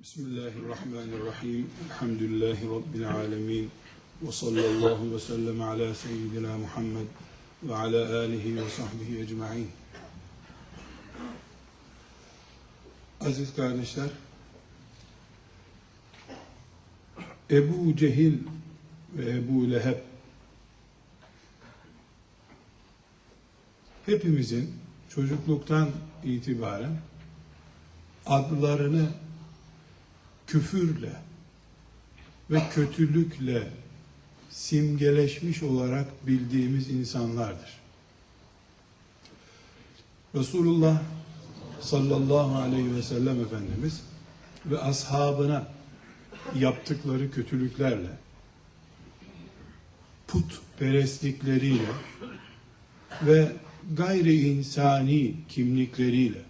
Bismillahirrahmanirrahim. Elhamdülillahi Rabbil alemin. Ve sallallahu ve sellem ala seyyidina Muhammed ve ala alihi ve sahbihi ecma'in. Aziz kardeşler, Ebu Cehil ve Ebu Leheb hepimizin çocukluktan itibaren adlarını küfürle ve kötülükle simgeleşmiş olarak bildiğimiz insanlardır. Resulullah sallallahu aleyhi ve sellem Efendimiz ve ashabına yaptıkları kötülüklerle putperestlikleriyle ve gayri insani kimlikleriyle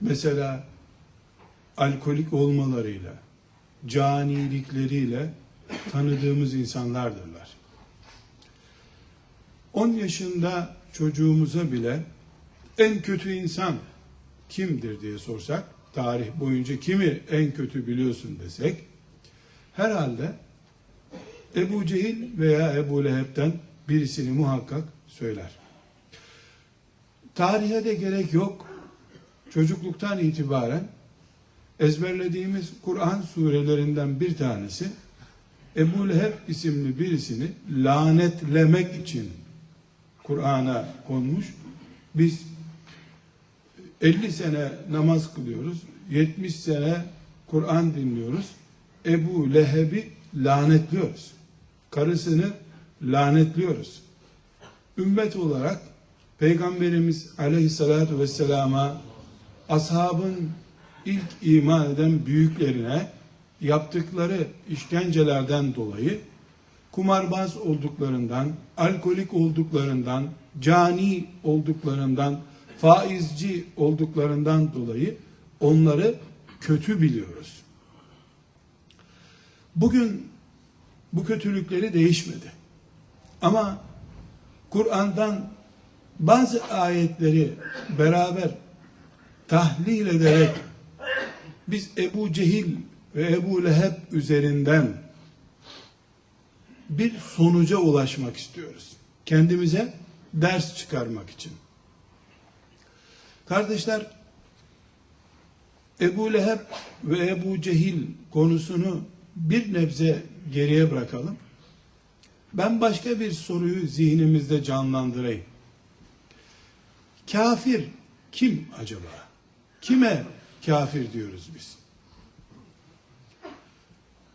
mesela alkolik olmalarıyla, canilikleriyle tanıdığımız insanlardırlar. 10 yaşında çocuğumuza bile en kötü insan kimdir diye sorsak, tarih boyunca kimi en kötü biliyorsun desek, herhalde Ebu Cehil veya Ebu Leheb'den birisini muhakkak söyler. Tarihe de gerek yok. Çocukluktan itibaren ezberlediğimiz Kur'an surelerinden bir tanesi Ebu Leheb isimli birisini lanetlemek için Kur'an'a konmuş. Biz 50 sene namaz kılıyoruz, 70 sene Kur'an dinliyoruz. Ebu Leheb'i lanetliyoruz. Karısını lanetliyoruz. Ümmet olarak Peygamberimiz aleyhissalatu vesselama ashabın ilk iman eden büyüklerine yaptıkları işkencelerden dolayı kumarbaz olduklarından, alkolik olduklarından, cani olduklarından, faizci olduklarından dolayı onları kötü biliyoruz. Bugün bu kötülükleri değişmedi. Ama Kur'an'dan bazı ayetleri beraber tahlil ederek biz Ebu Cehil ve Ebu Leheb üzerinden bir sonuca ulaşmak istiyoruz. Kendimize ders çıkarmak için. Kardeşler, Ebu Leheb ve Ebu Cehil konusunu bir nebze geriye bırakalım. Ben başka bir soruyu zihnimizde canlandırayım. Kafir kim acaba? Kime kafir diyoruz biz.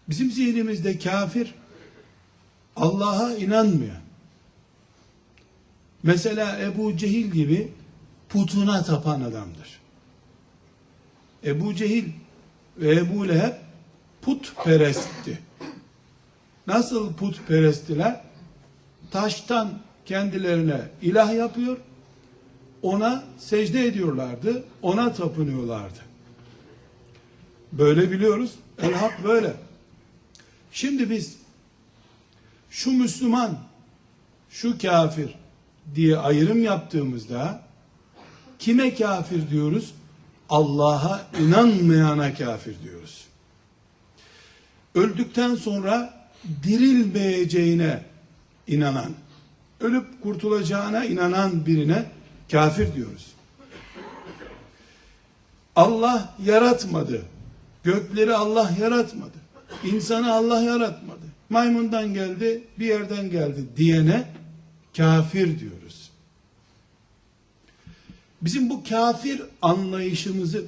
Bizim zihnimizde kafir Allah'a inanmayan. Mesela Ebu Cehil gibi putuna tapan adamdır. Ebu Cehil ve Ebu Leheb putperestti. Nasıl putperesttiler? Taştan kendilerine ilah yapıyor, ona secde ediyorlardı, ona tapınıyorlardı. Böyle biliyoruz. El hak böyle. Şimdi biz şu Müslüman, şu kafir diye ayrım yaptığımızda kime kafir diyoruz? Allah'a inanmayana kafir diyoruz. Öldükten sonra dirilmeyeceğine inanan, ölüp kurtulacağına inanan birine kafir diyoruz. Allah yaratmadı Gökleri Allah yaratmadı. İnsanı Allah yaratmadı. Maymundan geldi, bir yerden geldi diyene kafir diyoruz. Bizim bu kafir anlayışımızı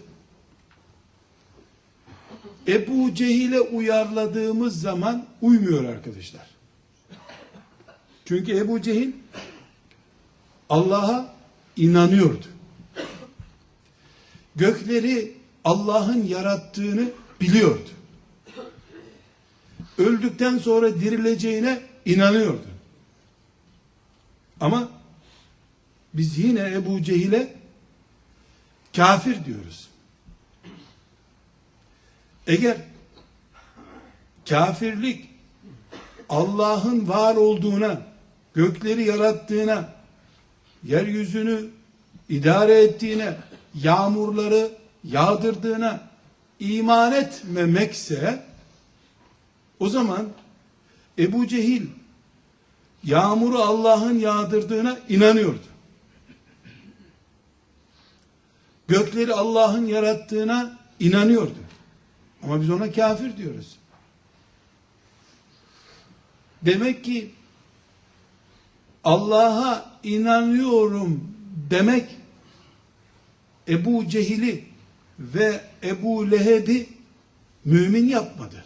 Ebu Cehil'e uyarladığımız zaman uymuyor arkadaşlar. Çünkü Ebu Cehil Allah'a inanıyordu. Gökleri Allah'ın yarattığını biliyordu. Öldükten sonra dirileceğine inanıyordu. Ama biz yine Ebu Cehil'e kafir diyoruz. Eğer kafirlik Allah'ın var olduğuna, gökleri yarattığına, yeryüzünü idare ettiğine, yağmurları yağdırdığına, iman etmemekse o zaman Ebu Cehil yağmuru Allah'ın yağdırdığına inanıyordu. Gökleri Allah'ın yarattığına inanıyordu. Ama biz ona kafir diyoruz. Demek ki Allah'a inanıyorum demek Ebu Cehil'i ve Ebu Leheb'i mümin yapmadı.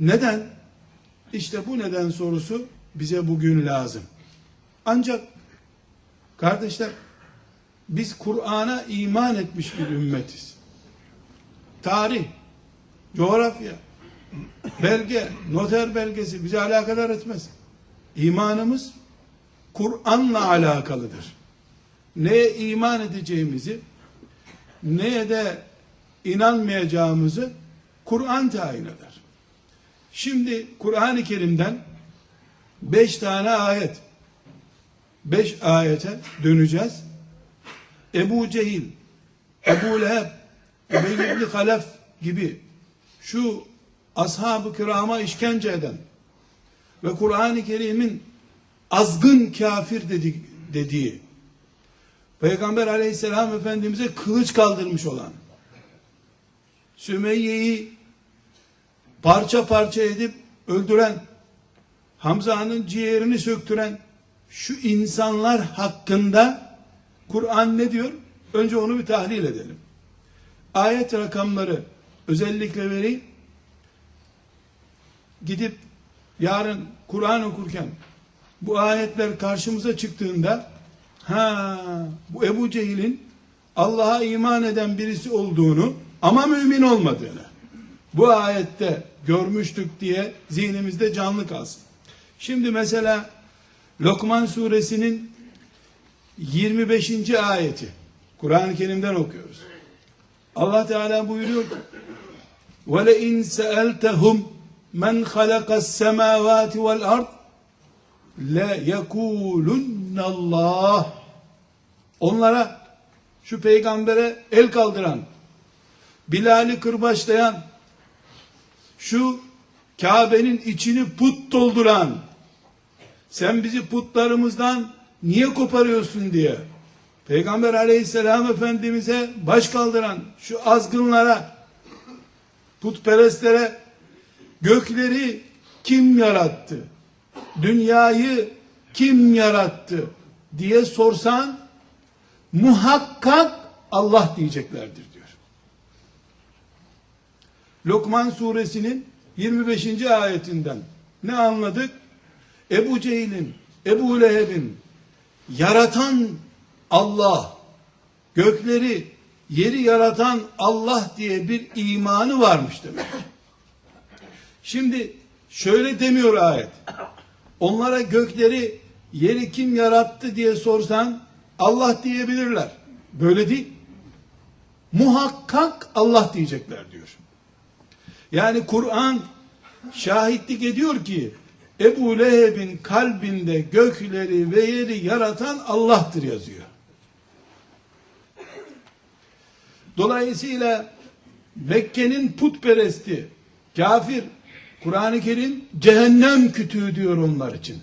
Neden? İşte bu neden sorusu bize bugün lazım. Ancak kardeşler biz Kur'an'a iman etmiş bir ümmetiz. Tarih, coğrafya, belge, noter belgesi bize alakadar etmez. İmanımız Kur'an'la alakalıdır. Neye iman edeceğimizi, neye de inanmayacağımızı Kur'an tayin eder. Şimdi Kur'an-ı Kerim'den beş tane ayet, beş ayete döneceğiz. Ebu Cehil, Ebu Leheb, Ebey ibn Halef gibi şu ashab-ı kirama işkence eden ve Kur'an-ı Kerim'in azgın kafir dedik, dediği Peygamber aleyhisselam efendimize kılıç kaldırmış olan Sümeyye'yi parça parça edip öldüren Hamza'nın ciğerini söktüren şu insanlar hakkında Kur'an ne diyor? Önce onu bir tahlil edelim. Ayet rakamları özellikle vereyim. Gidip yarın Kur'an okurken bu ayetler karşımıza çıktığında ha bu Ebu Cehil'in Allah'a iman eden birisi olduğunu ama mümin olmadığını bu ayette görmüştük diye zihnimizde canlı kalsın. Şimdi mesela Lokman suresinin 25. ayeti Kur'an-ı Kerim'den okuyoruz. Allah Teala buyuruyor ki وَلَاِنْ سَأَلْتَهُمْ مَنْ خَلَقَ السَّمَاوَاتِ وَالْأَرْضِ لَيَكُولُنَّ hasbinallah. Onlara şu peygambere el kaldıran, Bilal'i kırbaçlayan, şu Kabe'nin içini put dolduran, sen bizi putlarımızdan niye koparıyorsun diye, Peygamber aleyhisselam efendimize baş kaldıran şu azgınlara, putperestlere gökleri kim yarattı? Dünyayı kim yarattı? diye sorsan muhakkak Allah diyeceklerdir diyor. Lokman suresinin 25. ayetinden ne anladık? Ebu Cehil'in, Ebu Leheb'in yaratan Allah, gökleri, yeri yaratan Allah diye bir imanı varmış demek. Şimdi şöyle demiyor ayet. Onlara gökleri, yeri kim yarattı diye sorsan Allah diyebilirler. Böyle değil. Muhakkak Allah diyecekler diyor. Yani Kur'an şahitlik ediyor ki Ebu Leheb'in kalbinde gökleri ve yeri yaratan Allah'tır yazıyor. Dolayısıyla Mekke'nin putperesti, kafir, Kur'an-ı Kerim cehennem kütüğü diyor onlar için.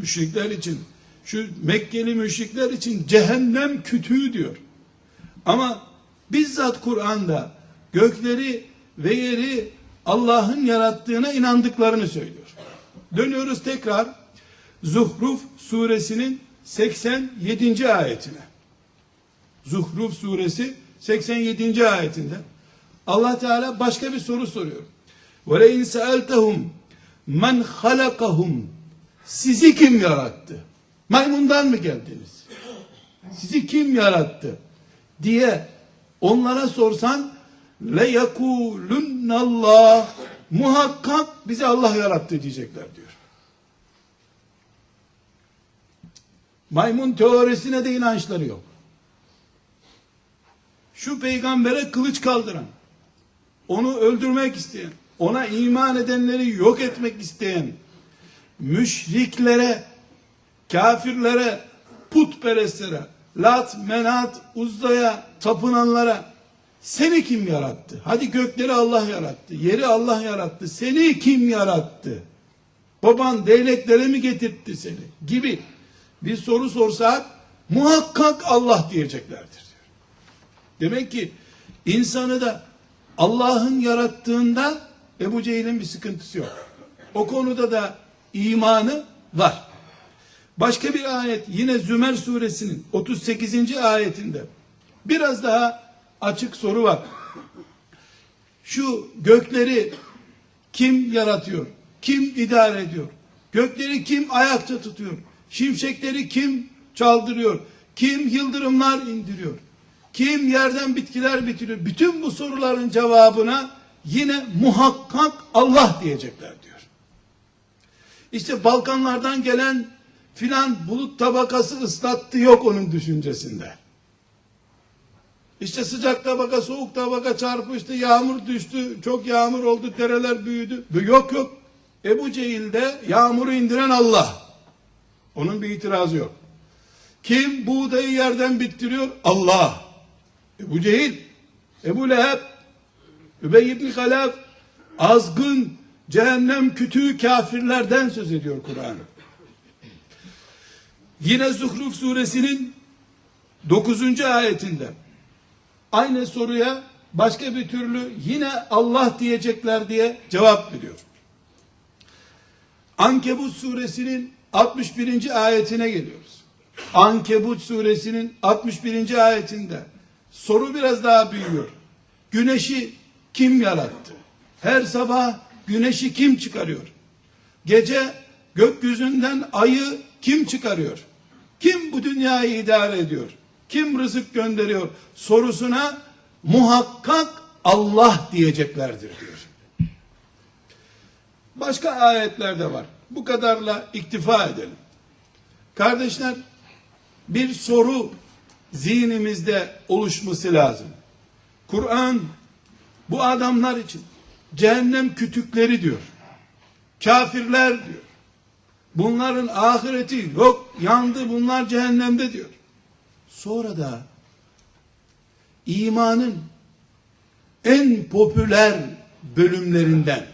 Müşrikler için. Şu Mekkeli müşrikler için cehennem kütüğü diyor. Ama bizzat Kur'an'da gökleri ve yeri Allah'ın yarattığına inandıklarını söylüyor. Dönüyoruz tekrar Zuhruf suresinin 87. ayetine. Zuhruf suresi 87. ayetinde Allah Teala başka bir soru soruyor. İn sa'altahum men halakahum sizi kim yarattı? Maymundan mı geldiniz? Sizi kim yarattı? diye onlara sorsan le yekulunallah muhakkak bizi Allah yarattı diyecekler diyor. Maymun teorisine de inançları yok. Şu peygambere kılıç kaldıran, onu öldürmek isteyen, ona iman edenleri yok etmek isteyen, müşriklere, kafirlere, putperestlere Lat, Menat, Uzda'ya tapınanlara seni kim yarattı? Hadi gökleri Allah yarattı, yeri Allah yarattı. Seni kim yarattı? Baban değneklere mi getirtti seni? Gibi bir soru sorsak muhakkak Allah diyeceklerdir. Demek ki insanı da Allah'ın yarattığında Ebu Cehil'in bir sıkıntısı yok. O konuda da imanı var. Başka bir ayet yine Zümer suresinin 38. ayetinde biraz daha açık soru var. Şu gökleri kim yaratıyor? Kim idare ediyor? Gökleri kim ayakta tutuyor? Şimşekleri kim çaldırıyor? Kim yıldırımlar indiriyor? Kim yerden bitkiler bitiriyor? Bütün bu soruların cevabına yine muhakkak Allah diyecekler diyor. İşte Balkanlardan gelen filan bulut tabakası ıslattı yok onun düşüncesinde. İşte sıcak tabaka soğuk tabaka çarpıştı yağmur düştü çok yağmur oldu dereler büyüdü. Yok yok Ebu Cehil'de yağmuru indiren Allah. Onun bir itirazı yok. Kim buğdayı yerden bittiriyor? Allah. Ebu Cehil, Ebu Leheb, Übey ibn Halaf, azgın, cehennem kütüğü kafirlerden söz ediyor Kur'an. Yine Zuhruf suresinin 9. ayetinde aynı soruya başka bir türlü yine Allah diyecekler diye cevap veriyor. Ankebut suresinin 61. ayetine geliyoruz. Ankebut suresinin 61. ayetinde soru biraz daha büyüyor. Güneşi kim yarattı? Her sabah güneşi kim çıkarıyor? Gece gökyüzünden ayı kim çıkarıyor? Kim bu dünyayı idare ediyor? Kim rızık gönderiyor? Sorusuna muhakkak Allah diyeceklerdir diyor. Başka ayetler de var. Bu kadarla iktifa edelim. Kardeşler, bir soru zihnimizde oluşması lazım. Kur'an bu adamlar için cehennem kütükleri diyor. Kafirler diyor. Bunların ahireti yok, yandı bunlar cehennemde diyor. Sonra da imanın en popüler bölümlerinden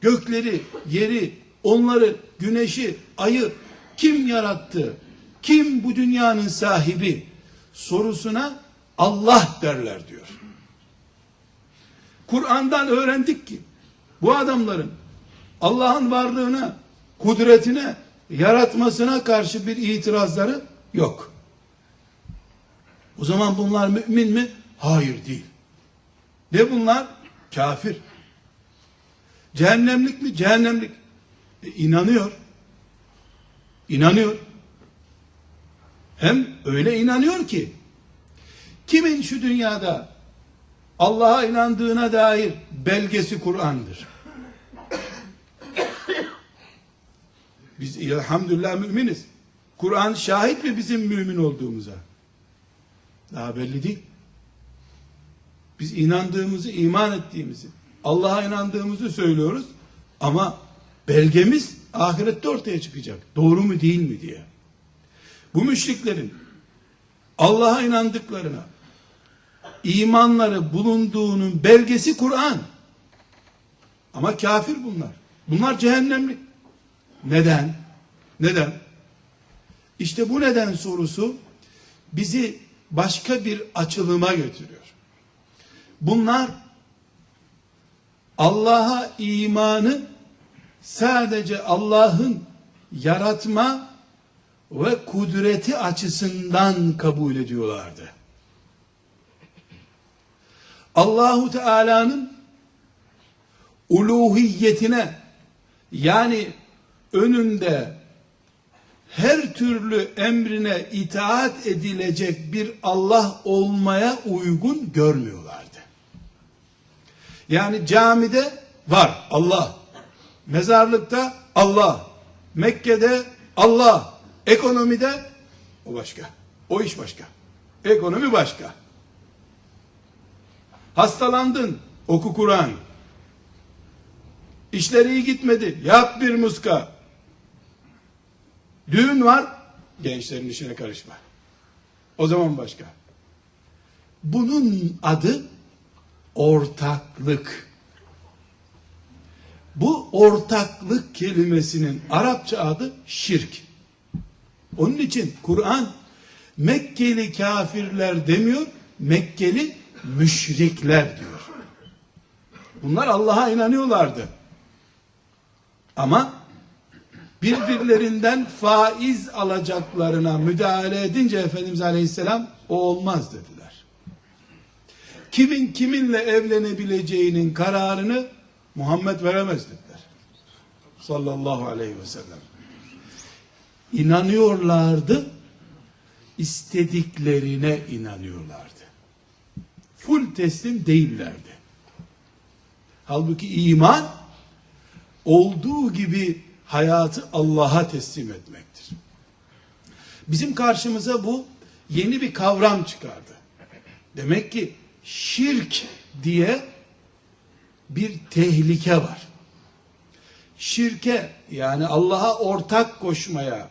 gökleri, yeri, onları, güneşi, ayı kim yarattı? Kim bu dünyanın sahibi? Sorusuna Allah derler diyor. Kur'an'dan öğrendik ki bu adamların Allah'ın varlığına, kudretine, yaratmasına karşı bir itirazları yok. O zaman bunlar mümin mi? Hayır değil. Ne bunlar? Kafir. Cehennemlik mi? Cehennemlik. E, inanıyor. İnanıyor. Hem öyle inanıyor ki kimin şu dünyada Allah'a inandığına dair belgesi Kur'an'dır. Biz elhamdülillah müminiz. Kur'an şahit mi bizim mümin olduğumuza? Daha belli değil. Biz inandığımızı, iman ettiğimizi, Allah'a inandığımızı söylüyoruz ama belgemiz ahirette ortaya çıkacak. Doğru mu değil mi diye. Bu müşriklerin Allah'a inandıklarına imanları bulunduğunun belgesi Kur'an. Ama kafir bunlar. Bunlar cehennemlik. Neden? Neden? İşte bu neden sorusu bizi başka bir açılıma götürüyor. Bunlar Allah'a imanı sadece Allah'ın yaratma ve kudreti açısından kabul ediyorlardı. Allahu Teala'nın uluhiyetine yani önünde her türlü emrine itaat edilecek bir Allah olmaya uygun görmüyorlardı. Yani camide var Allah, mezarlıkta Allah, Mekke'de Allah, ekonomide o başka, o iş başka, ekonomi başka. Hastalandın, oku Kur'an. İşleri iyi gitmedi, yap bir muska. Düğün var, gençlerin işine karışma. O zaman başka. Bunun adı ortaklık. Bu ortaklık kelimesinin Arapça adı şirk. Onun için Kur'an Mekkeli kafirler demiyor, Mekkeli müşrikler diyor. Bunlar Allah'a inanıyorlardı. Ama birbirlerinden faiz alacaklarına müdahale edince Efendimiz Aleyhisselam o olmaz dediler. Kimin kiminle evlenebileceğinin kararını Muhammed veremez dediler. Sallallahu aleyhi ve sellem. İnanıyorlardı, istediklerine inanıyorlardı. Full teslim değillerdi. Halbuki iman olduğu gibi hayatı Allah'a teslim etmektir. Bizim karşımıza bu yeni bir kavram çıkardı. Demek ki şirk diye bir tehlike var. Şirke yani Allah'a ortak koşmaya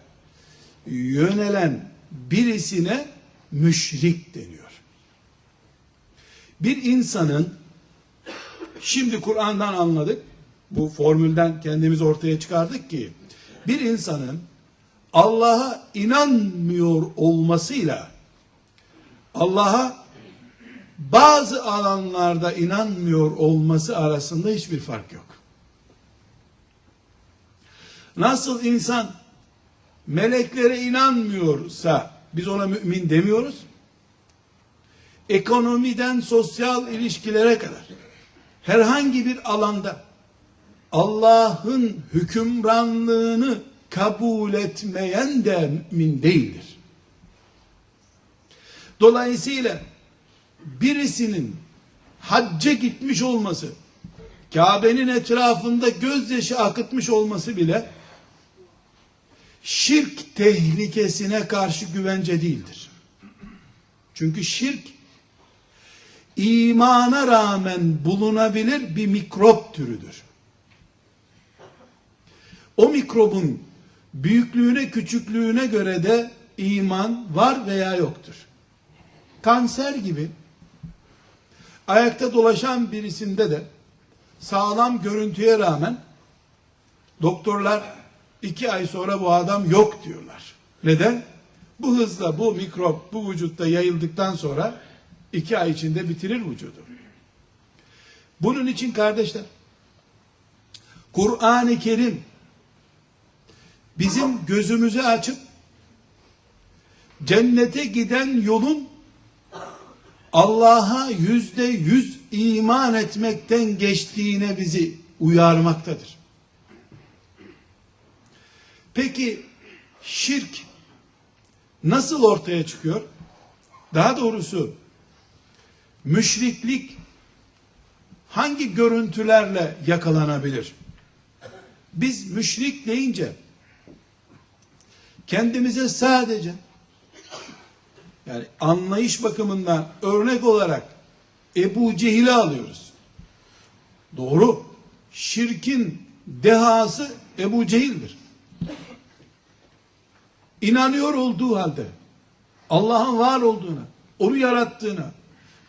yönelen birisine müşrik deniyor. Bir insanın şimdi Kur'an'dan anladık. Bu formülden kendimiz ortaya çıkardık ki bir insanın Allah'a inanmıyor olmasıyla Allah'a bazı alanlarda inanmıyor olması arasında hiçbir fark yok. Nasıl insan meleklere inanmıyorsa biz ona mümin demiyoruz. Ekonomiden sosyal ilişkilere kadar herhangi bir alanda Allah'ın hükümranlığını kabul etmeyen de mümin değildir. Dolayısıyla birisinin hacca gitmiş olması, Kabe'nin etrafında gözyaşı akıtmış olması bile şirk tehlikesine karşı güvence değildir. Çünkü şirk imana rağmen bulunabilir bir mikrop türüdür. O mikrobun büyüklüğüne küçüklüğüne göre de iman var veya yoktur. Kanser gibi ayakta dolaşan birisinde de sağlam görüntüye rağmen doktorlar iki ay sonra bu adam yok diyorlar. Neden? Bu hızla bu mikrop bu vücutta yayıldıktan sonra iki ay içinde bitirir vücudu. Bunun için kardeşler Kur'an-ı Kerim bizim gözümüzü açıp cennete giden yolun Allah'a yüzde yüz iman etmekten geçtiğine bizi uyarmaktadır. Peki şirk nasıl ortaya çıkıyor? Daha doğrusu müşriklik hangi görüntülerle yakalanabilir? Biz müşrik deyince kendimize sadece yani anlayış bakımından örnek olarak Ebu Cehil'i alıyoruz. Doğru. Şirkin dehası Ebu Cehil'dir. İnanıyor olduğu halde Allah'ın var olduğuna, onu yarattığına,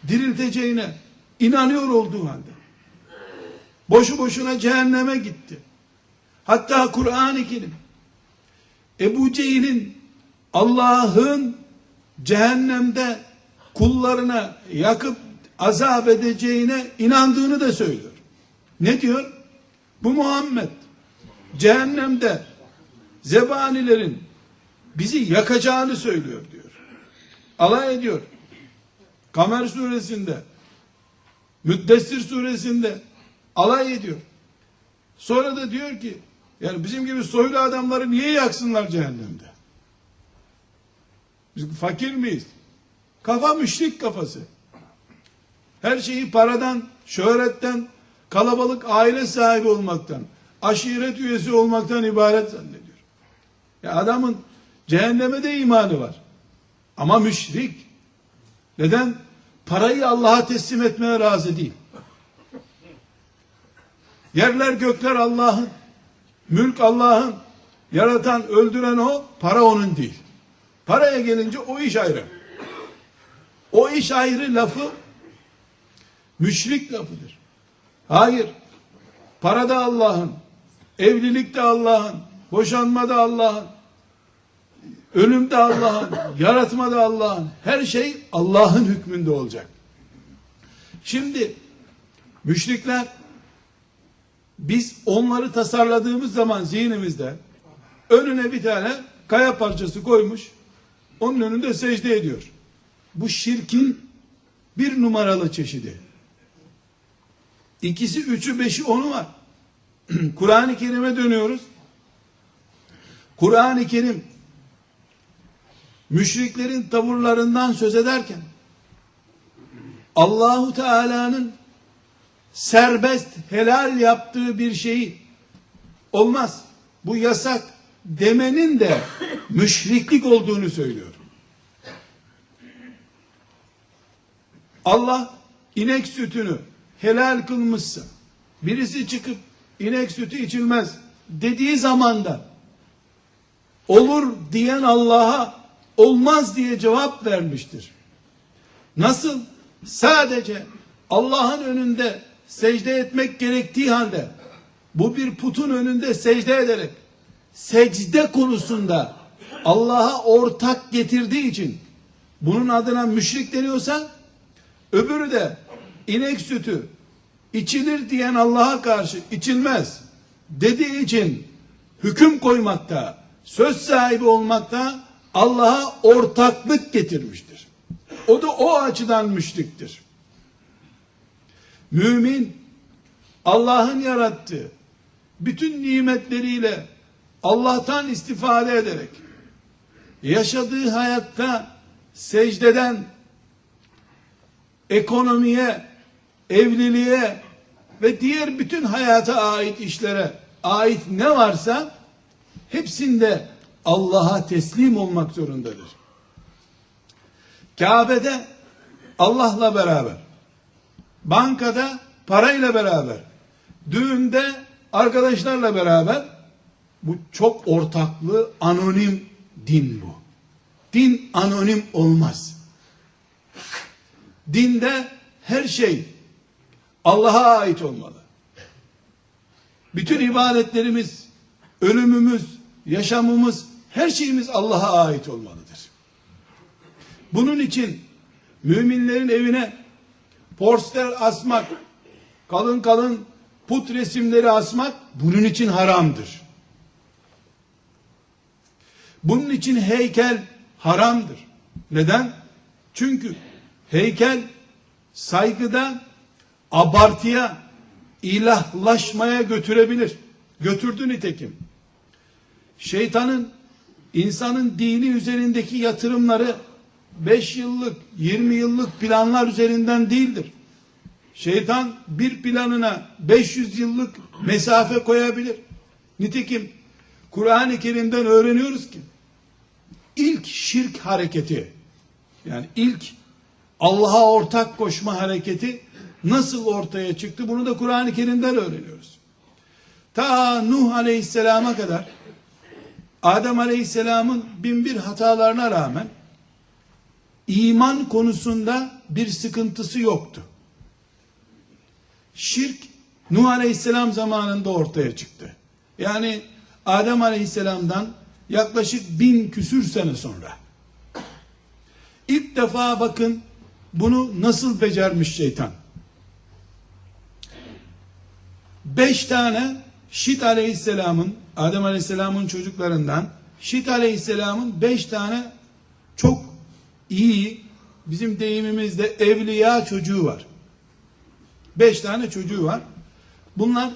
dirilteceğine inanıyor olduğu halde boşu boşuna cehenneme gitti. Hatta Kur'an-ı Kerim Ebu Cehil'in Allah'ın cehennemde kullarına yakıp azap edeceğine inandığını da söylüyor. Ne diyor? Bu Muhammed cehennemde zebanilerin bizi yakacağını söylüyor diyor. Alay ediyor. Kamer suresinde Müddessir suresinde alay ediyor. Sonra da diyor ki yani bizim gibi soylu adamları niye yaksınlar cehennemde? Biz fakir miyiz? Kafa müşrik kafası. Her şeyi paradan, şöhretten, kalabalık aile sahibi olmaktan, aşiret üyesi olmaktan ibaret zannediyor. Ya adamın cehenneme de imanı var. Ama müşrik. Neden? Parayı Allah'a teslim etmeye razı değil. Yerler gökler Allah'ın. Mülk Allah'ın. Yaratan, öldüren o, para onun değil. Paraya gelince o iş ayrı. o iş ayrı lafı müşrik lafıdır. Hayır. Para da Allah'ın, evlilik de Allah'ın, boşanma da Allah'ın, ölüm de Allah'ın, yaratma da Allah'ın. Her şey Allah'ın hükmünde olacak. Şimdi müşrikler biz onları tasarladığımız zaman zihnimizde önüne bir tane kaya parçası koymuş. Onun önünde secde ediyor. Bu şirkin bir numaralı çeşidi. İkisi, üçü, beşi, onu var. Kur'an-ı Kerim'e dönüyoruz. Kur'an-ı Kerim müşriklerin tavırlarından söz ederken Allahu Teala'nın serbest helal yaptığı bir şeyi olmaz. Bu yasak demenin de müşriklik olduğunu söylüyor. Allah inek sütünü helal kılmışsa birisi çıkıp inek sütü içilmez dediği zamanda olur diyen Allah'a olmaz diye cevap vermiştir. Nasıl? Sadece Allah'ın önünde secde etmek gerektiği halde bu bir putun önünde secde ederek secde konusunda Allah'a ortak getirdiği için bunun adına müşrik deniyorsa öbürü de inek sütü içilir diyen Allah'a karşı içilmez dediği için hüküm koymakta, söz sahibi olmakta Allah'a ortaklık getirmiştir. O da o açıdan müşriktir. Mümin Allah'ın yarattığı bütün nimetleriyle Allah'tan istifade ederek yaşadığı hayatta secdeden ekonomiye, evliliğe ve diğer bütün hayata ait işlere ait ne varsa hepsinde Allah'a teslim olmak zorundadır. Kabe'de Allah'la beraber, bankada parayla beraber, düğünde arkadaşlarla beraber bu çok ortaklı anonim din bu. Din anonim olmaz. Dinde her şey Allah'a ait olmalı. Bütün ibadetlerimiz, ölümümüz, yaşamımız, her şeyimiz Allah'a ait olmalıdır. Bunun için müminlerin evine poster asmak, kalın kalın put resimleri asmak bunun için haramdır. Bunun için heykel haramdır. Neden? Çünkü heykel saygıda abartıya, ilahlaşmaya götürebilir. Götürdü nitekim. Şeytanın insanın dini üzerindeki yatırımları 5 yıllık, 20 yıllık planlar üzerinden değildir. Şeytan bir planına 500 yıllık mesafe koyabilir. Nitekim Kur'an-ı Kerim'den öğreniyoruz ki ilk şirk hareketi yani ilk Allah'a ortak koşma hareketi nasıl ortaya çıktı? Bunu da Kur'an-ı Kerim'den öğreniyoruz. Ta Nuh Aleyhisselam'a kadar Adem Aleyhisselam'ın bin bir hatalarına rağmen iman konusunda bir sıkıntısı yoktu. Şirk Nuh Aleyhisselam zamanında ortaya çıktı. Yani Adem Aleyhisselam'dan yaklaşık bin küsür sene sonra. İlk defa bakın bunu nasıl becermiş şeytan. Beş tane Şit Aleyhisselam'ın, Adem Aleyhisselam'ın çocuklarından Şit Aleyhisselam'ın beş tane çok iyi, bizim deyimimizde evliya çocuğu var. Beş tane çocuğu var. Bunlar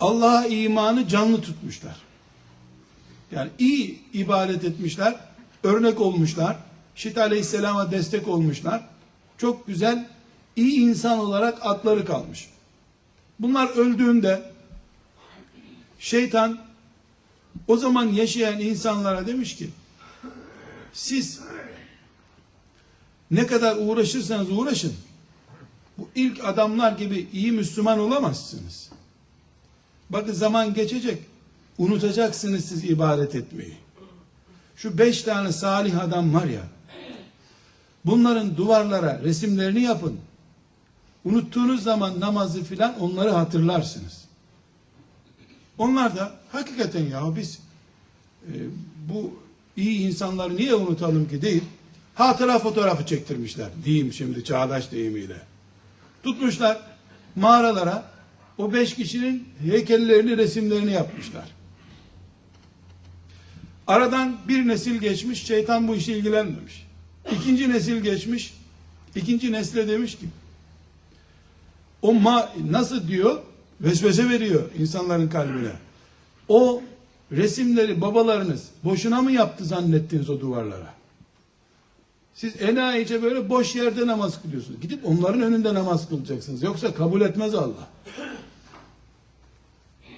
Allah'a imanı canlı tutmuşlar. Yani iyi ibadet etmişler, örnek olmuşlar. Şit Aleyhisselam'a destek olmuşlar. Çok güzel, iyi insan olarak adları kalmış. Bunlar öldüğünde şeytan o zaman yaşayan insanlara demiş ki siz ne kadar uğraşırsanız uğraşın bu ilk adamlar gibi iyi Müslüman olamazsınız. Bakın zaman geçecek. Unutacaksınız siz ibadet etmeyi. Şu beş tane salih adam var ya, Bunların duvarlara resimlerini yapın. Unuttuğunuz zaman namazı filan onları hatırlarsınız. Onlar da hakikaten ya biz e, bu iyi insanları niye unutalım ki değil. Hatıra fotoğrafı çektirmişler. Diyeyim şimdi çağdaş deyimiyle. Tutmuşlar mağaralara o beş kişinin heykellerini, resimlerini yapmışlar. Aradan bir nesil geçmiş, şeytan bu işe ilgilenmemiş. İkinci nesil geçmiş, ikinci nesle demiş ki, o ma nasıl diyor? Vesvese veriyor insanların kalbine. O resimleri babalarınız boşuna mı yaptı zannettiniz o duvarlara? Siz enayice böyle boş yerde namaz kılıyorsunuz. Gidip onların önünde namaz kılacaksınız. Yoksa kabul etmez Allah.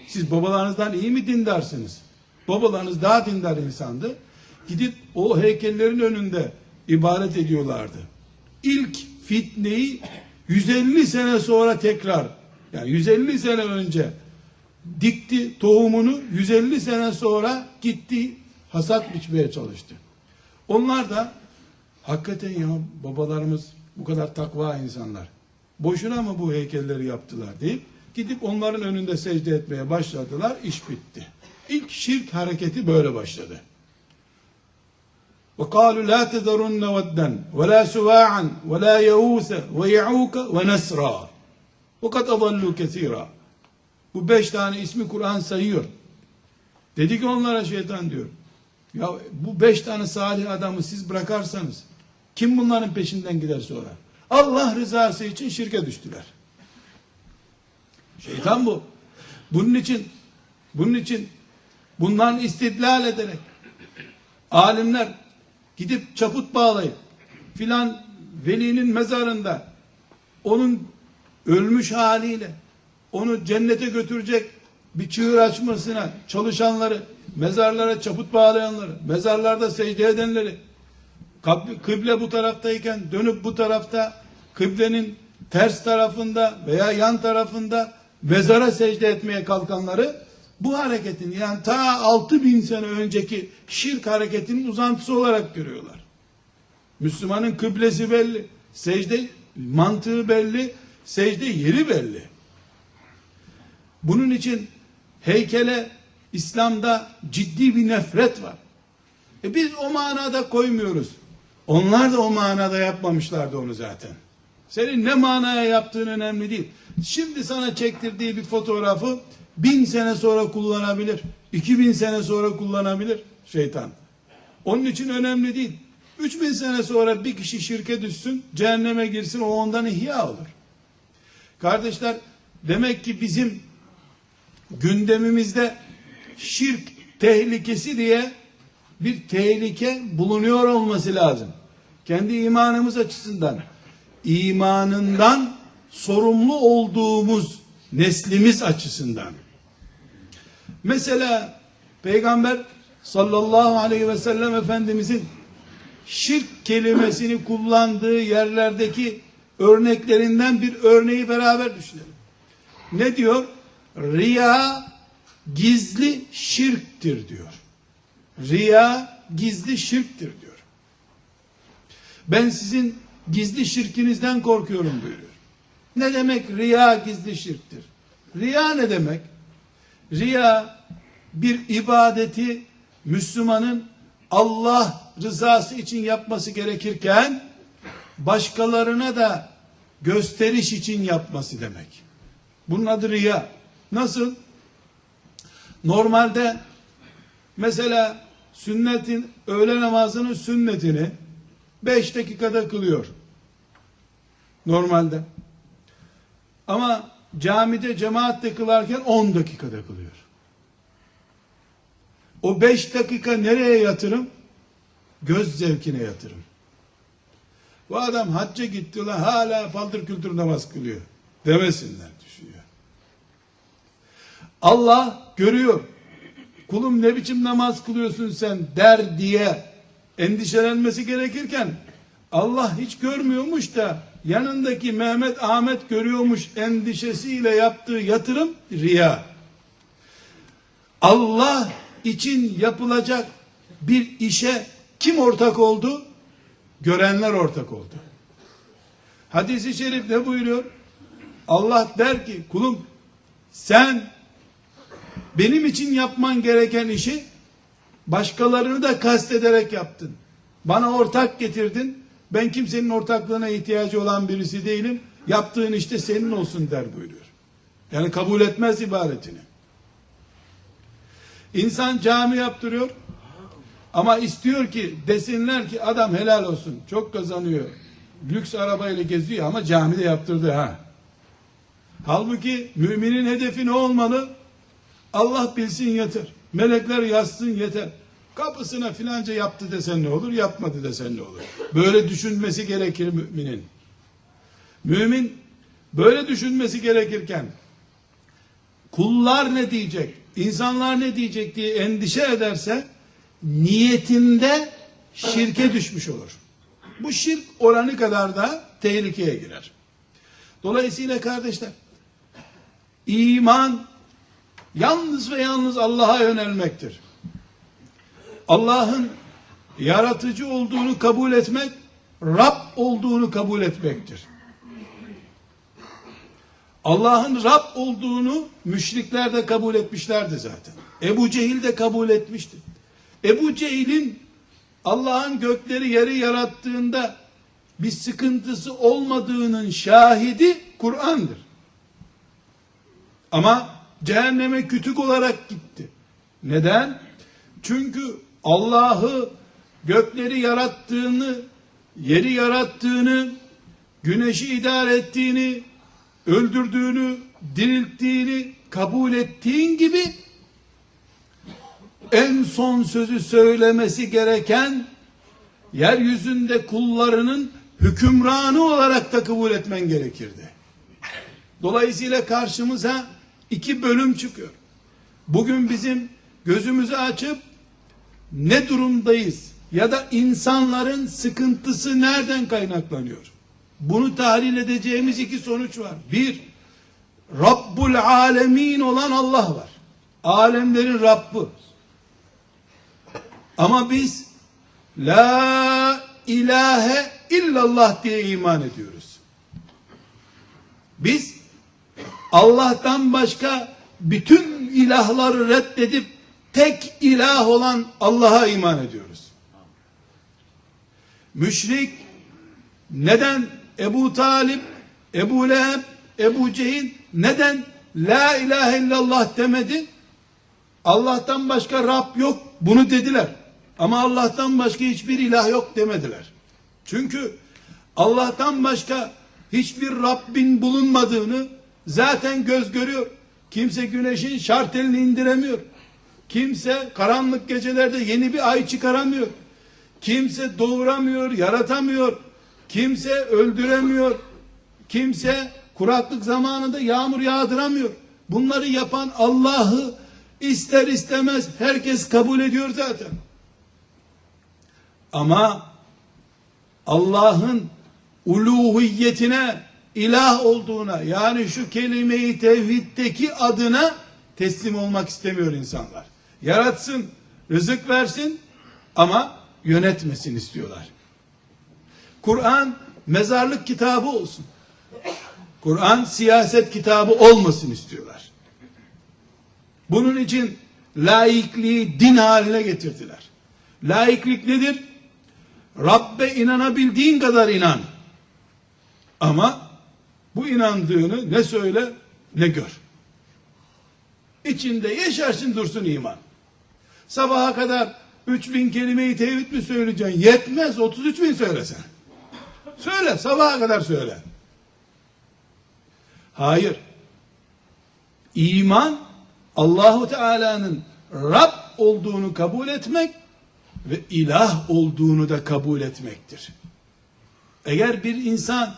Siz babalarınızdan iyi mi dindarsınız? Babalarınız daha dindar insandı. Gidip o heykellerin önünde ibadet ediyorlardı. İlk fitneyi 150 sene sonra tekrar yani 150 sene önce dikti tohumunu 150 sene sonra gitti hasat biçmeye çalıştı. Onlar da hakikaten ya babalarımız bu kadar takva insanlar. Boşuna mı bu heykelleri yaptılar deyip gidip onların önünde secde etmeye başladılar. iş bitti. İlk şirk hareketi böyle başladı. وقالوا لا تذرن ودا ولا سواعا ولا يغوث ويعوك ونسرا وقد أضلوا كثيرا bu beş tane ismi Kur'an sayıyor. Dedi ki onlara şeytan diyor. Ya bu beş tane salih adamı siz bırakarsanız kim bunların peşinden gider sonra? Allah rızası için şirke düştüler. Şeytan bu. Bunun için bunun için bundan istidlal ederek alimler gidip çaput bağlayıp filan velinin mezarında onun ölmüş haliyle onu cennete götürecek bir çığır açmasına çalışanları, mezarlara çaput bağlayanları, mezarlarda secde edenleri, kıble bu taraftayken dönüp bu tarafta kıblenin ters tarafında veya yan tarafında mezara secde etmeye kalkanları bu hareketin yani ta 6000 sene önceki şirk hareketinin uzantısı olarak görüyorlar. Müslümanın kıblesi belli, secde mantığı belli, secde yeri belli. Bunun için heykele İslam'da ciddi bir nefret var. E biz o manada koymuyoruz. Onlar da o manada yapmamışlardı onu zaten. Senin ne manaya yaptığın önemli değil. Şimdi sana çektirdiği bir fotoğrafı bin sene sonra kullanabilir. iki bin sene sonra kullanabilir şeytan. Onun için önemli değil. Üç bin sene sonra bir kişi şirke düşsün, cehenneme girsin, o ondan ihya olur. Kardeşler, demek ki bizim gündemimizde şirk tehlikesi diye bir tehlike bulunuyor olması lazım. Kendi imanımız açısından, imanından sorumlu olduğumuz neslimiz açısından. Mesela Peygamber sallallahu aleyhi ve sellem Efendimizin şirk kelimesini kullandığı yerlerdeki örneklerinden bir örneği beraber düşünelim. Ne diyor? Riya gizli şirktir diyor. Riya gizli şirktir diyor. Ben sizin gizli şirkinizden korkuyorum buyuruyor. Ne demek riya gizli şirktir? Riya ne demek? Riya bir ibadeti Müslümanın Allah rızası için yapması gerekirken başkalarına da gösteriş için yapması demek. Bunun adı riya. Nasıl? Normalde mesela sünnetin öğle namazının sünnetini 5 dakikada kılıyor. Normalde. Ama camide cemaatle kılarken 10 dakikada kılıyor. O 5 dakika nereye yatırım? Göz zevkine yatırım. Bu adam hacca gitti lan hala paldır kültür namaz kılıyor. Demesinler düşünüyor. Allah görüyor. Kulum ne biçim namaz kılıyorsun sen der diye endişelenmesi gerekirken Allah hiç görmüyormuş da yanındaki Mehmet Ahmet görüyormuş endişesiyle yaptığı yatırım riya. Allah için yapılacak bir işe kim ortak oldu? Görenler ortak oldu. Hadis-i şerif ne buyuruyor? Allah der ki kulum sen benim için yapman gereken işi başkalarını da kastederek yaptın. Bana ortak getirdin. Ben kimsenin ortaklığına ihtiyacı olan birisi değilim. Yaptığın işte senin olsun der buyuruyor. Yani kabul etmez ibaretini. İnsan cami yaptırıyor. Ama istiyor ki desinler ki adam helal olsun. Çok kazanıyor. Lüks arabayla geziyor ama camide yaptırdı ha. Halbuki müminin hedefi ne olmalı? Allah bilsin yeter. Melekler yazsın yeter. Kapısına filanca yaptı desen ne olur, yapmadı desen ne olur. Böyle düşünmesi gerekir müminin. Mümin böyle düşünmesi gerekirken kullar ne diyecek, insanlar ne diyecek diye endişe ederse niyetinde şirke düşmüş olur. Bu şirk oranı kadar da tehlikeye girer. Dolayısıyla kardeşler iman yalnız ve yalnız Allah'a yönelmektir. Allah'ın yaratıcı olduğunu kabul etmek, Rab olduğunu kabul etmektir. Allah'ın Rab olduğunu müşrikler de kabul etmişlerdi zaten. Ebu Cehil de kabul etmişti. Ebu Cehil'in Allah'ın gökleri yeri yarattığında bir sıkıntısı olmadığının şahidi Kur'an'dır. Ama cehenneme kütük olarak gitti. Neden? Çünkü Allah'ı gökleri yarattığını, yeri yarattığını, güneşi idare ettiğini, öldürdüğünü, dirilttiğini kabul ettiğin gibi en son sözü söylemesi gereken yeryüzünde kullarının hükümranı olarak da kabul etmen gerekirdi. Dolayısıyla karşımıza iki bölüm çıkıyor. Bugün bizim gözümüzü açıp ne durumdayız ya da insanların sıkıntısı nereden kaynaklanıyor? Bunu tahlil edeceğimiz iki sonuç var. Bir, Rabbul Alemin olan Allah var. Alemlerin Rabbi. Ama biz La ilahe illallah diye iman ediyoruz. Biz Allah'tan başka bütün ilahları reddedip tek ilah olan Allah'a iman ediyoruz. Müşrik neden Ebu Talip, Ebu Leheb, Ebu Cehil neden La ilahe illallah demedi? Allah'tan başka Rab yok bunu dediler. Ama Allah'tan başka hiçbir ilah yok demediler. Çünkü Allah'tan başka hiçbir Rabbin bulunmadığını zaten göz görüyor. Kimse güneşin şartelini indiremiyor. Kimse karanlık gecelerde yeni bir ay çıkaramıyor. Kimse doğuramıyor, yaratamıyor. Kimse öldüremiyor. Kimse kuraklık zamanında yağmur yağdıramıyor. Bunları yapan Allah'ı ister istemez herkes kabul ediyor zaten. Ama Allah'ın uluhiyetine, ilah olduğuna yani şu kelimeyi tevhiddeki adına teslim olmak istemiyor insanlar. Yaratsın, rızık versin ama yönetmesin istiyorlar. Kur'an mezarlık kitabı olsun. Kur'an siyaset kitabı olmasın istiyorlar. Bunun için laikliği din haline getirdiler. Laiklik nedir? Rabbe inanabildiğin kadar inan. Ama bu inandığını ne söyle ne gör. İçinde yaşarsın dursun iman. Sabaha kadar 3000 kelimeyi tevhid mi söyleyeceksin? Yetmez 33 bin söylesen. Söyle sabaha kadar söyle. Hayır. İman Allahu Teala'nın Rab olduğunu kabul etmek ve ilah olduğunu da kabul etmektir. Eğer bir insan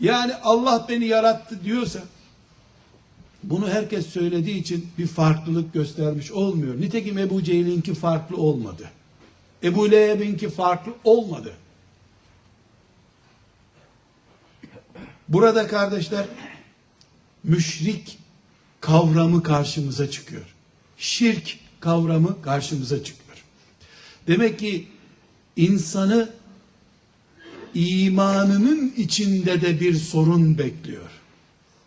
yani Allah beni yarattı diyorsa bunu herkes söylediği için bir farklılık göstermiş olmuyor. Nitekim Ebu Cehil'inki farklı olmadı. Ebu Leheb'inki farklı olmadı. Burada kardeşler müşrik kavramı karşımıza çıkıyor. Şirk kavramı karşımıza çıkıyor. Demek ki insanı imanının içinde de bir sorun bekliyor.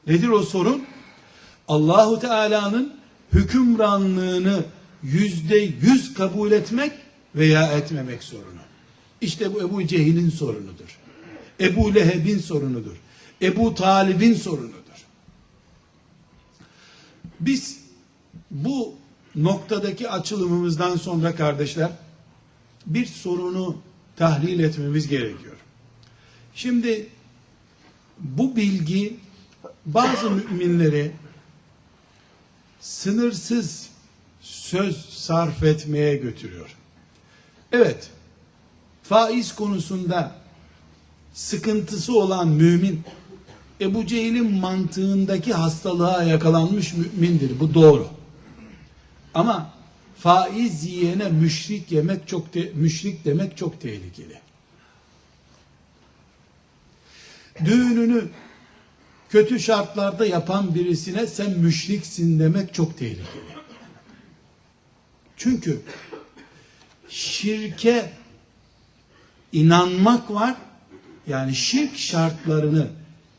Nedir o sorun? Allahu Teala'nın hükümranlığını yüzde yüz kabul etmek veya etmemek sorunu. İşte bu Ebu Cehil'in sorunudur. Ebu Leheb'in sorunudur. Ebu Talib'in sorunudur. Biz bu noktadaki açılımımızdan sonra kardeşler bir sorunu tahlil etmemiz gerekiyor. Şimdi bu bilgi bazı müminleri sınırsız söz sarf etmeye götürüyor. Evet, faiz konusunda sıkıntısı olan mümin, Ebu Cehil'in mantığındaki hastalığa yakalanmış mümindir. Bu doğru. Ama faiz yiyene müşrik yemek çok te- müşrik demek çok tehlikeli. Düğününü kötü şartlarda yapan birisine sen müşriksin demek çok tehlikeli. Çünkü şirke inanmak var. Yani şirk şartlarını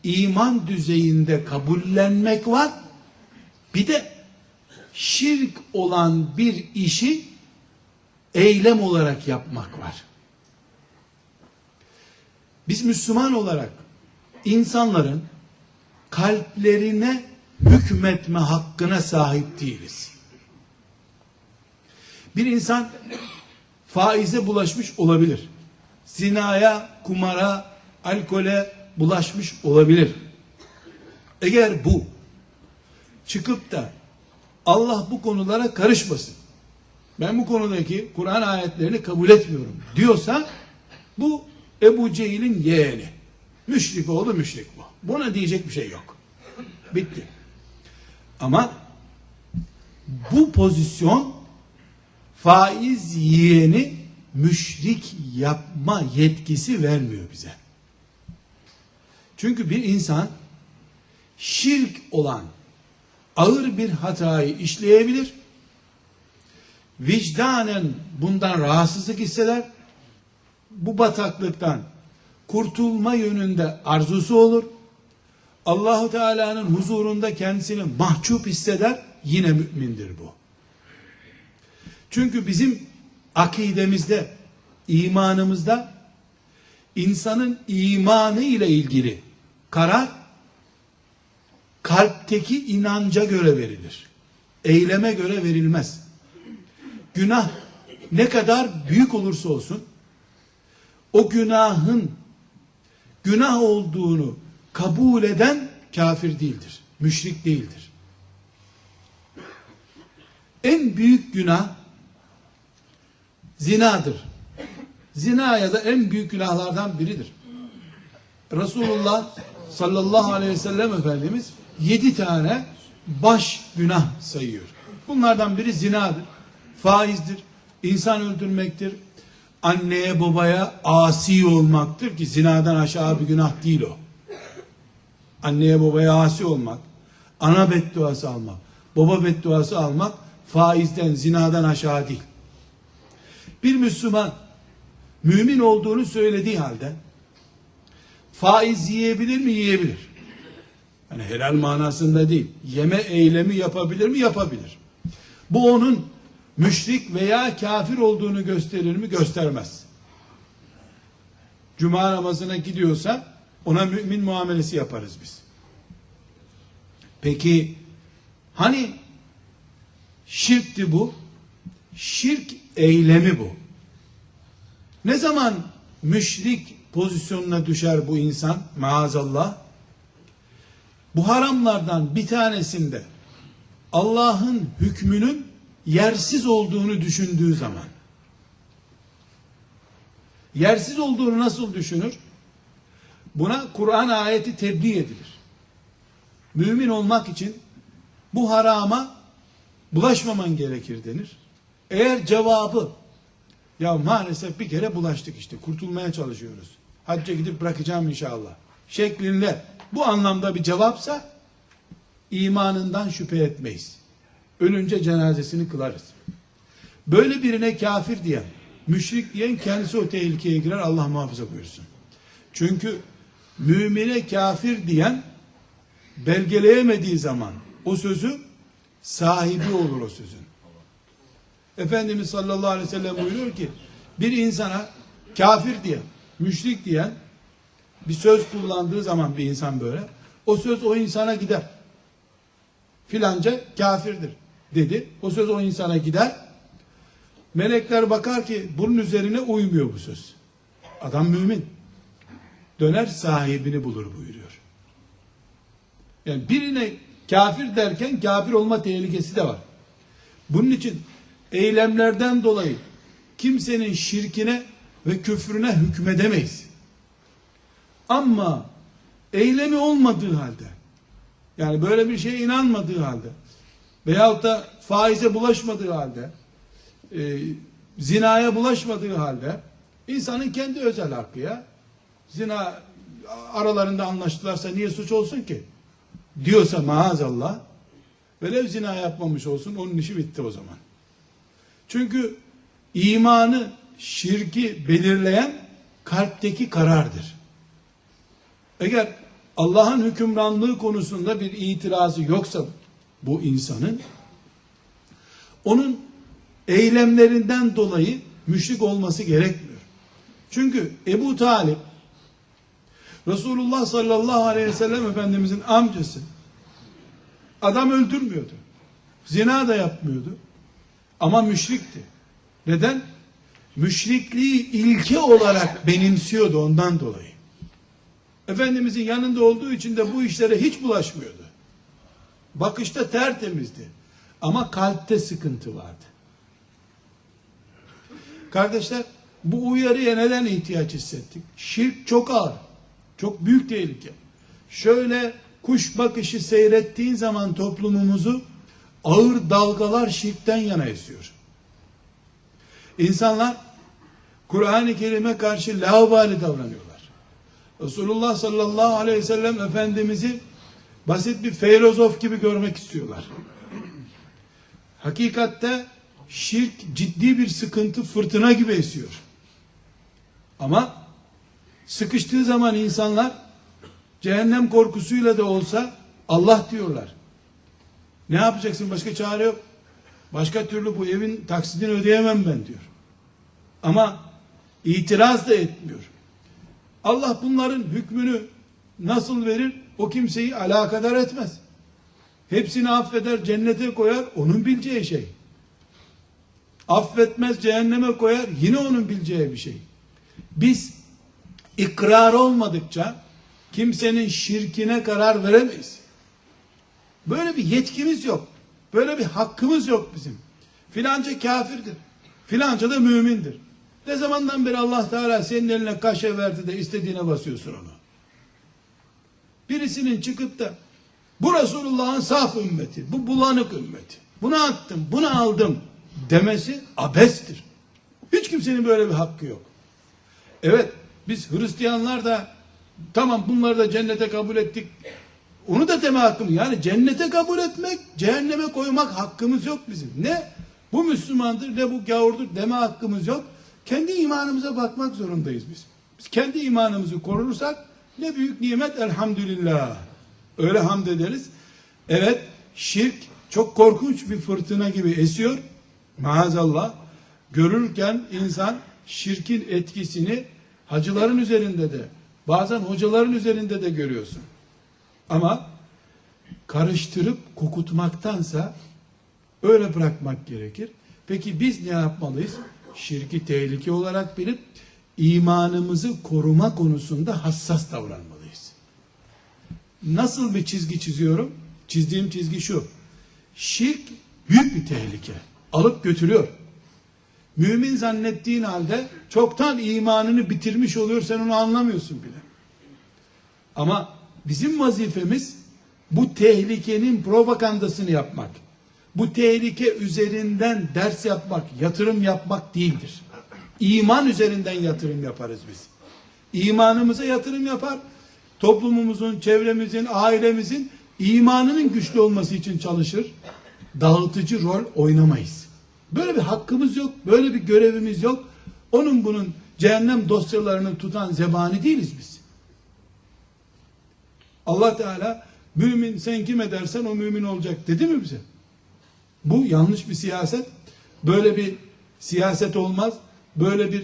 iman düzeyinde kabullenmek var. Bir de şirk olan bir işi eylem olarak yapmak var. Biz Müslüman olarak insanların kalplerine hükmetme hakkına sahip değiliz. Bir insan faize bulaşmış olabilir. Zinaya, kumara, alkole bulaşmış olabilir. Eğer bu çıkıp da Allah bu konulara karışmasın. Ben bu konudaki Kur'an ayetlerini kabul etmiyorum diyorsa bu Ebu Cehil'in yeğeni. Müşrik oğlu müşrik bu. Buna diyecek bir şey yok. Bitti. Ama bu pozisyon faiz yiyeni müşrik yapma yetkisi vermiyor bize. Çünkü bir insan şirk olan ağır bir hatayı işleyebilir. Vicdanen bundan rahatsızlık hisseder. Bu bataklıktan kurtulma yönünde arzusu olur. Allahu Teala'nın huzurunda kendisini mahcup hisseder. Yine mümindir bu. Çünkü bizim akidemizde, imanımızda insanın imanı ile ilgili karar kalpteki inanca göre verilir. Eyleme göre verilmez. Günah ne kadar büyük olursa olsun o günahın günah olduğunu kabul eden kafir değildir. Müşrik değildir. En büyük günah zinadır. Zina ya da en büyük günahlardan biridir. Resulullah sallallahu aleyhi ve sellem Efendimiz yedi tane baş günah sayıyor. Bunlardan biri zinadır, faizdir, insan öldürmektir, anneye babaya asi olmaktır ki zinadan aşağı bir günah değil o. Anneye babaya asi olmak, ana bedduası almak, baba bedduası almak faizden, zinadan aşağı değil. Bir Müslüman mümin olduğunu söylediği halde faiz yiyebilir mi? Yiyebilir. Yani helal manasında değil. Yeme eylemi yapabilir mi? Yapabilir. Bu onun müşrik veya kafir olduğunu gösterir mi? Göstermez. Cuma namazına gidiyorsa ona mümin muamelesi yaparız biz. Peki hani şirkti bu? Şirk eylemi bu. Ne zaman müşrik pozisyonuna düşer bu insan maazallah? Bu haramlardan bir tanesinde Allah'ın hükmünün yersiz olduğunu düşündüğü zaman yersiz olduğunu nasıl düşünür? Buna Kur'an ayeti tebliğ edilir. Mümin olmak için bu harama bulaşmaman gerekir denir. Eğer cevabı ya maalesef bir kere bulaştık işte kurtulmaya çalışıyoruz. Hacca gidip bırakacağım inşallah. Şeklinde bu anlamda bir cevapsa imanından şüphe etmeyiz. Ölünce cenazesini kılarız. Böyle birine kafir diyen Müşrik diyen kendisi o tehlikeye girer Allah muhafaza buyursun. Çünkü mümine kafir diyen belgeleyemediği zaman o sözü sahibi olur o sözün. Efendimiz sallallahu aleyhi ve sellem buyuruyor ki bir insana kafir diyen, müşrik diyen bir söz kullandığı zaman bir insan böyle o söz o insana gider. Filanca kafirdir dedi. O söz o insana gider. Melekler bakar ki bunun üzerine uymuyor bu söz. Adam mümin. Döner sahibini bulur buyuruyor. Yani birine kafir derken kafir olma tehlikesi de var. Bunun için eylemlerden dolayı kimsenin şirkine ve küfrüne hükmedemeyiz. Ama eylemi olmadığı halde yani böyle bir şeye inanmadığı halde veyahut da faize bulaşmadığı halde e, zinaya bulaşmadığı halde insanın kendi özel hakkı ya zina aralarında anlaştılarsa niye suç olsun ki diyorsa maazallah velev zina yapmamış olsun onun işi bitti o zaman. Çünkü imanı şirki belirleyen kalpteki karardır. Eğer Allah'ın hükümranlığı konusunda bir itirazı yoksa bu insanın onun eylemlerinden dolayı müşrik olması gerekmiyor. Çünkü Ebu Talip Resulullah sallallahu aleyhi ve sellem Efendimizin amcası adam öldürmüyordu. Zina da yapmıyordu. Ama müşrikti. Neden? Müşrikliği ilke olarak benimsiyordu ondan dolayı. Efendimizin yanında olduğu için de bu işlere hiç bulaşmıyordu. Bakışta tertemizdi. Ama kalpte sıkıntı vardı. Kardeşler bu uyarıya neden ihtiyaç hissettik? Şirk çok ağır. Çok büyük tehlike. Şöyle kuş bakışı seyrettiğin zaman toplumumuzu ağır dalgalar şirkten yana esiyor. İnsanlar Kur'an-ı Kerim'e karşı laubali davranıyorlar. Resulullah sallallahu aleyhi ve sellem Efendimiz'i basit bir filozof gibi görmek istiyorlar. Hakikatte şirk ciddi bir sıkıntı fırtına gibi esiyor. Ama sıkıştığı zaman insanlar cehennem korkusuyla da olsa Allah diyorlar. Ne yapacaksın başka çare yok. Başka türlü bu evin taksidini ödeyemem ben diyor. Ama itiraz da etmiyor. Allah bunların hükmünü nasıl verir? O kimseyi alakadar etmez. Hepsini affeder, cennete koyar, onun bileceği şey. Affetmez, cehenneme koyar, yine onun bileceği bir şey. Biz ikrar olmadıkça kimsenin şirkine karar veremeyiz. Böyle bir yetkimiz yok. Böyle bir hakkımız yok bizim. Filanca kafirdir. Filanca da mümindir. Ne zamandan beri Allah Teala senin eline kaşe verdi de istediğine basıyorsun onu. Birisinin çıkıp da bu Resulullah'ın saf ümmeti, bu bulanık ümmeti. Bunu attım, bunu aldım demesi abestir. Hiç kimsenin böyle bir hakkı yok. Evet, biz Hristiyanlar da tamam bunları da cennete kabul ettik. Onu da deme hakkımız. Yani cennete kabul etmek, cehenneme koymak hakkımız yok bizim. Ne bu Müslümandır ne bu gavurdur deme hakkımız yok. Kendi imanımıza bakmak zorundayız biz. Biz kendi imanımızı korursak ne büyük nimet elhamdülillah. Öyle hamd ederiz. Evet şirk çok korkunç bir fırtına gibi esiyor. Maazallah. Görürken insan şirkin etkisini hacıların üzerinde de bazen hocaların üzerinde de görüyorsun. Ama karıştırıp kokutmaktansa öyle bırakmak gerekir. Peki biz ne yapmalıyız? Şirki tehlike olarak bilip imanımızı koruma konusunda hassas davranmalıyız. Nasıl bir çizgi çiziyorum? Çizdiğim çizgi şu. Şirk büyük bir tehlike. Alıp götürüyor. Mümin zannettiğin halde çoktan imanını bitirmiş oluyor sen onu anlamıyorsun bile. Ama bizim vazifemiz bu tehlikenin propagandasını yapmak. Bu tehlike üzerinden ders yapmak, yatırım yapmak değildir. İman üzerinden yatırım yaparız biz. İmanımıza yatırım yapar. Toplumumuzun, çevremizin, ailemizin imanının güçlü olması için çalışır. Dağıtıcı rol oynamayız. Böyle bir hakkımız yok, böyle bir görevimiz yok. Onun bunun cehennem dosyalarını tutan zebani değiliz biz. Allah Teala mümin sen kim edersen o mümin olacak dedi mi bize? Bu yanlış bir siyaset. Böyle bir siyaset olmaz. Böyle bir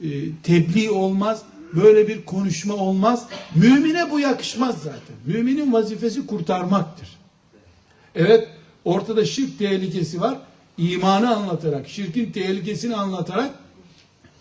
e, tebliğ olmaz. Böyle bir konuşma olmaz. Mümine bu yakışmaz zaten. Müminin vazifesi kurtarmaktır. Evet ortada şirk tehlikesi var. İmanı anlatarak, şirkin tehlikesini anlatarak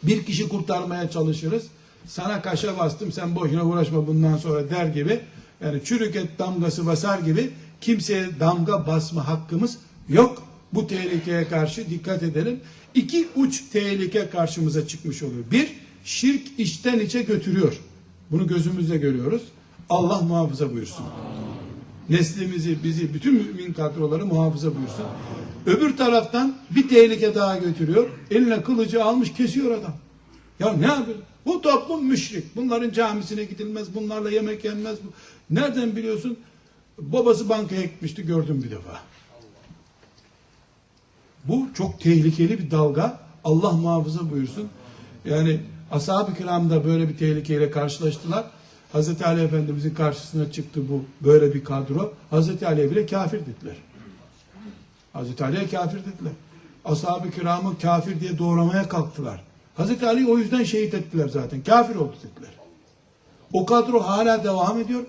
bir kişi kurtarmaya çalışırız. Sana kaşa bastım sen boşuna uğraşma bundan sonra der gibi. Yani çürük et damgası basar gibi kimseye damga basma hakkımız yok. Bu tehlikeye karşı dikkat edelim. İki uç tehlike karşımıza çıkmış oluyor. Bir, şirk içten içe götürüyor. Bunu gözümüzle görüyoruz. Allah muhafaza buyursun. Neslimizi, bizi, bütün mümin kadroları muhafaza buyursun. Öbür taraftan bir tehlike daha götürüyor. Eline kılıcı almış kesiyor adam. Ya ne yapıyor? Bu toplum müşrik. Bunların camisine gidilmez. Bunlarla yemek yenmez. Nereden biliyorsun? Babası bankaya gitmişti gördüm bir defa. Bu çok tehlikeli bir dalga. Allah muhafaza buyursun. Yani ashab-ı kiram da böyle bir tehlikeyle karşılaştılar. Hazreti Ali Efendimizin karşısına çıktı bu böyle bir kadro. Hazreti Ali'ye bile kafir dediler. Hazreti Ali'ye kafir dediler. Ashab-ı kiramı kafir diye doğramaya kalktılar. Hazreti Ali'yi o yüzden şehit ettiler zaten. Kafir oldu dediler. O kadro hala devam ediyor.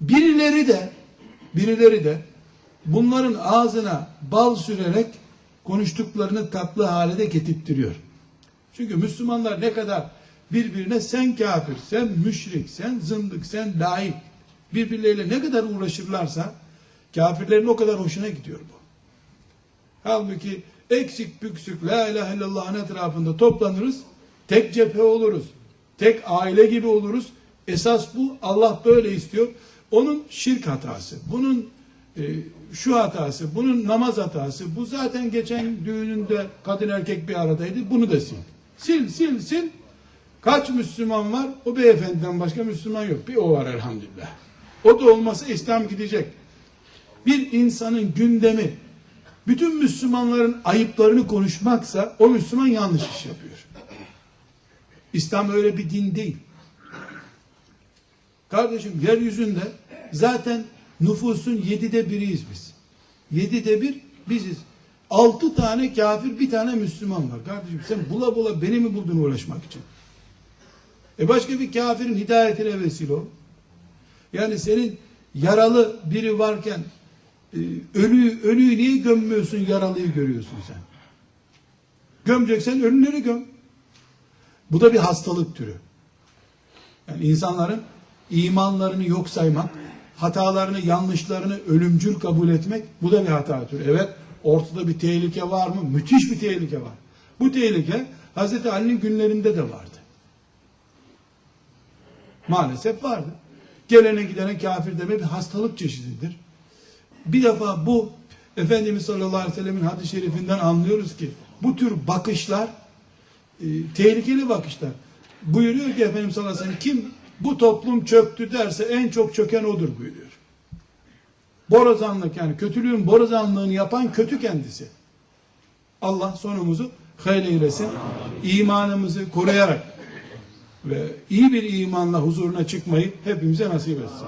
Birileri de birileri de bunların ağzına bal sürerek konuştuklarını tatlı hale de getirttiriyor. Çünkü Müslümanlar ne kadar birbirine sen kafir, sen müşrik, sen zındık, sen laik birbirleriyle ne kadar uğraşırlarsa kafirlerin o kadar hoşuna gidiyor bu. Halbuki eksik büksük la ilahe illallah'ın etrafında toplanırız. Tek cephe oluruz. Tek aile gibi oluruz. Esas bu. Allah böyle istiyor. Onun şirk hatası. Bunun e, şu hatası. Bunun namaz hatası. Bu zaten geçen düğününde kadın erkek bir aradaydı. Bunu da sil. Sil sil sil. Kaç Müslüman var? O beyefendiden başka Müslüman yok. Bir o var elhamdülillah. O da olmasa İslam gidecek. Bir insanın gündemi bütün Müslümanların ayıplarını konuşmaksa o Müslüman yanlış iş yapıyor. İslam öyle bir din değil. Kardeşim yeryüzünde zaten nüfusun yedide biriyiz biz. Yedide bir biziz. Altı tane kafir bir tane Müslüman var. Kardeşim sen bula bula beni mi buldun uğraşmak için? E başka bir kafirin hidayetine vesile ol. Yani senin yaralı biri varken e, ölüyü, ölüyü niye gömmüyorsun yaralıyı görüyorsun sen? Gömeceksen ölüleri göm. Bu da bir hastalık türü. Yani insanların imanlarını yok saymak, hatalarını, yanlışlarını ölümcül kabul etmek bu da bir hata türü. Evet ortada bir tehlike var mı? Müthiş bir tehlike var. Bu tehlike Hazreti Ali'nin günlerinde de vardı. Maalesef vardı. Gelene gidene kafir deme bir hastalık çeşididir. Bir defa bu Efendimiz sallallahu aleyhi ve sellemin hadis-i şerifinden anlıyoruz ki bu tür bakışlar e, tehlikeli bakışlar. Buyuruyor ki Efendimiz sallallahu aleyhi ve sellem kim bu toplum çöktü derse en çok çöken odur buyuruyor. Borazanlık yani kötülüğün borazanlığını yapan kötü kendisi. Allah sonumuzu hayır eylesin. İmanımızı koruyarak ve iyi bir imanla huzuruna çıkmayı hepimize nasip etsin.